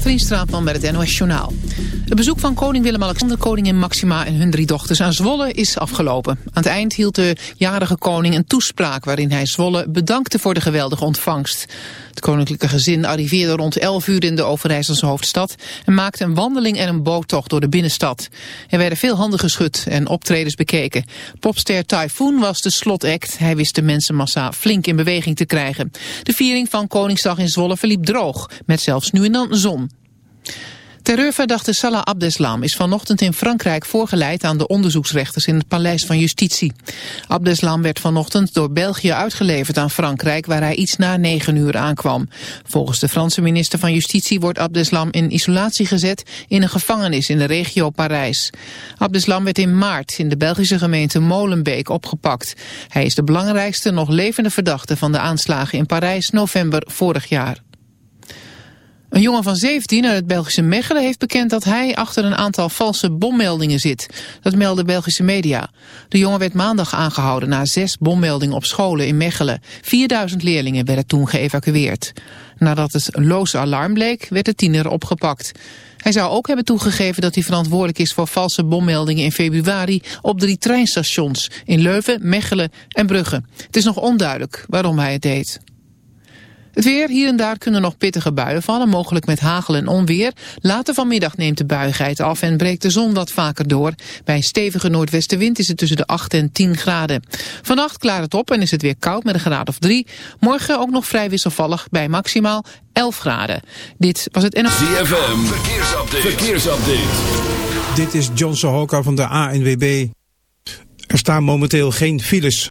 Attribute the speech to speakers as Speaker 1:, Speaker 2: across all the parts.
Speaker 1: Katrien Straatman met het NOS Journaal. Het bezoek van koning Willem-Alexander, koningin Maxima en hun drie dochters aan Zwolle is afgelopen. Aan het eind hield de jarige koning een toespraak waarin hij Zwolle bedankte voor de geweldige ontvangst. Het koninklijke gezin arriveerde rond 11 uur in de Overijsselse hoofdstad en maakte een wandeling en een boottocht door de binnenstad. Er werden veel handen geschud en optredens bekeken. Popster Typhoon was de slotact. Hij wist de mensenmassa flink in beweging te krijgen. De viering van Koningsdag in Zwolle verliep droog, met zelfs nu en dan zon. Terreurverdachte Salah Abdeslam is vanochtend in Frankrijk voorgeleid aan de onderzoeksrechters in het Paleis van Justitie. Abdeslam werd vanochtend door België uitgeleverd aan Frankrijk waar hij iets na negen uur aankwam. Volgens de Franse minister van Justitie wordt Abdeslam in isolatie gezet in een gevangenis in de regio Parijs. Abdeslam werd in maart in de Belgische gemeente Molenbeek opgepakt. Hij is de belangrijkste nog levende verdachte van de aanslagen in Parijs november vorig jaar. Een jongen van 17 uit het Belgische Mechelen heeft bekend dat hij achter een aantal valse bommeldingen zit. Dat melden Belgische media. De jongen werd maandag aangehouden na zes bommeldingen op scholen in Mechelen. 4000 leerlingen werden toen geëvacueerd. Nadat het loze alarm bleek, werd de tiener opgepakt. Hij zou ook hebben toegegeven dat hij verantwoordelijk is voor valse bommeldingen in februari op drie treinstations in Leuven, Mechelen en Brugge. Het is nog onduidelijk waarom hij het deed. Het weer, hier en daar kunnen nog pittige buien vallen, mogelijk met hagel en onweer. Later vanmiddag neemt de buigheid af en breekt de zon wat vaker door. Bij een stevige noordwestenwind is het tussen de 8 en 10 graden. Vannacht klaart het op en is het weer koud met een graad of 3. Morgen ook nog vrij wisselvallig bij maximaal 11 graden. Dit was het NL...
Speaker 2: ZFM, verkeersupdate. verkeersupdate.
Speaker 3: Dit is John Sohoka van de ANWB. Er staan momenteel geen files.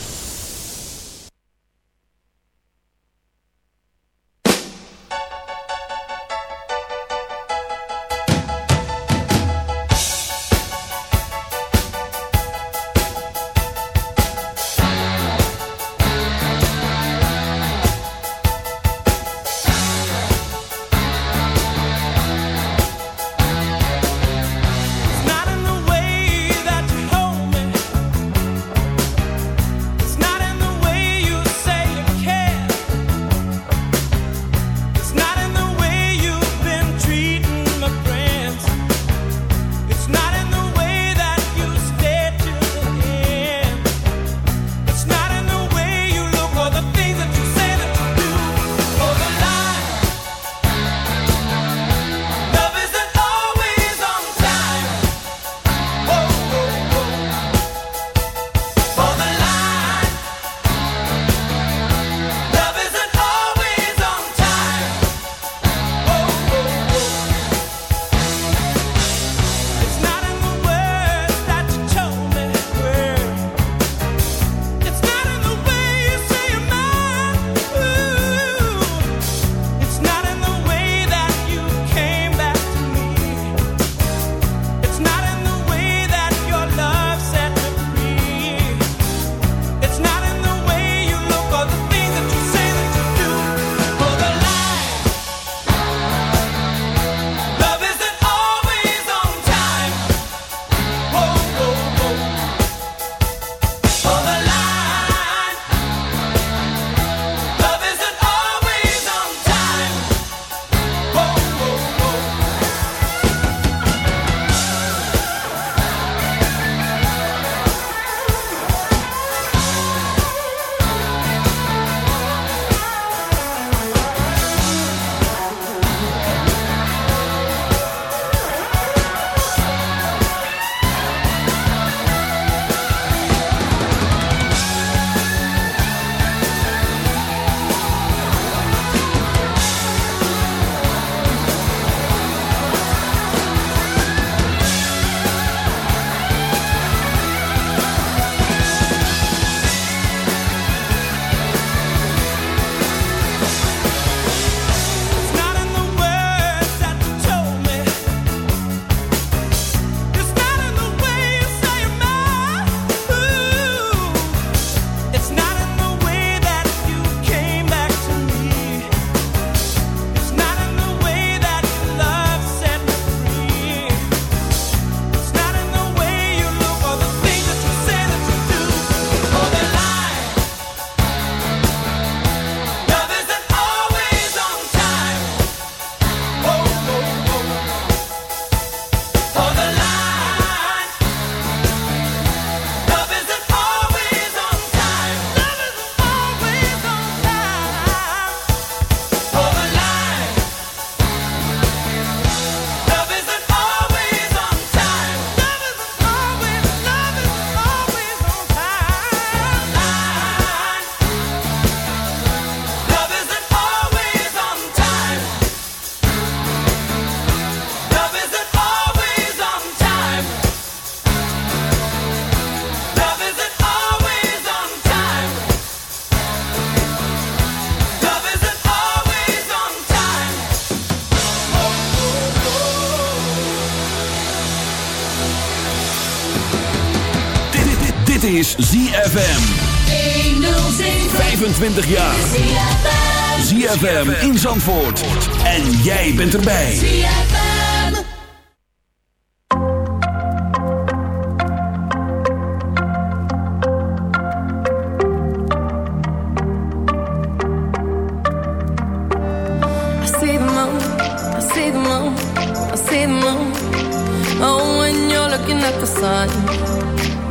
Speaker 4: ZFM. 25 jaar. ZFM in Zandvoort. En jij bent erbij. ZFM.
Speaker 5: I see the moon, I see the moon, I see the moon. Oh, when you're looking at the sun.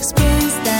Speaker 6: experience that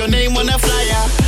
Speaker 7: your name on a flyer.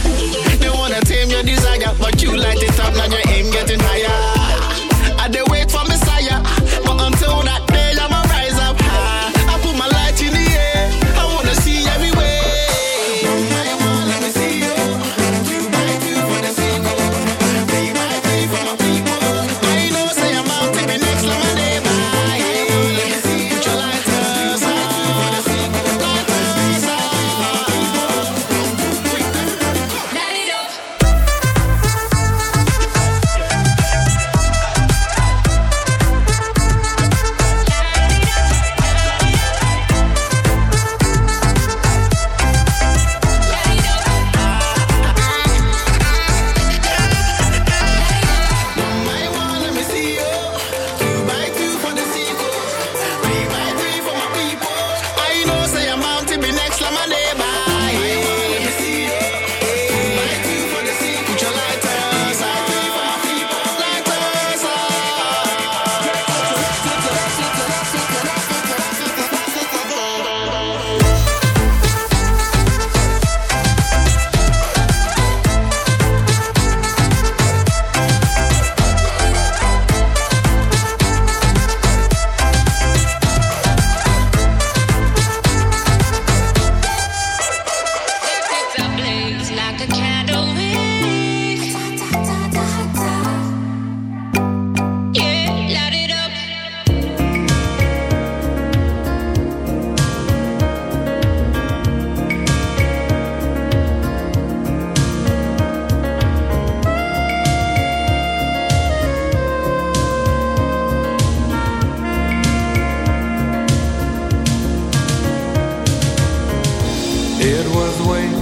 Speaker 8: Way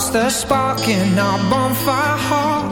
Speaker 9: starts the spark in our bonfire hearts.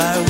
Speaker 10: I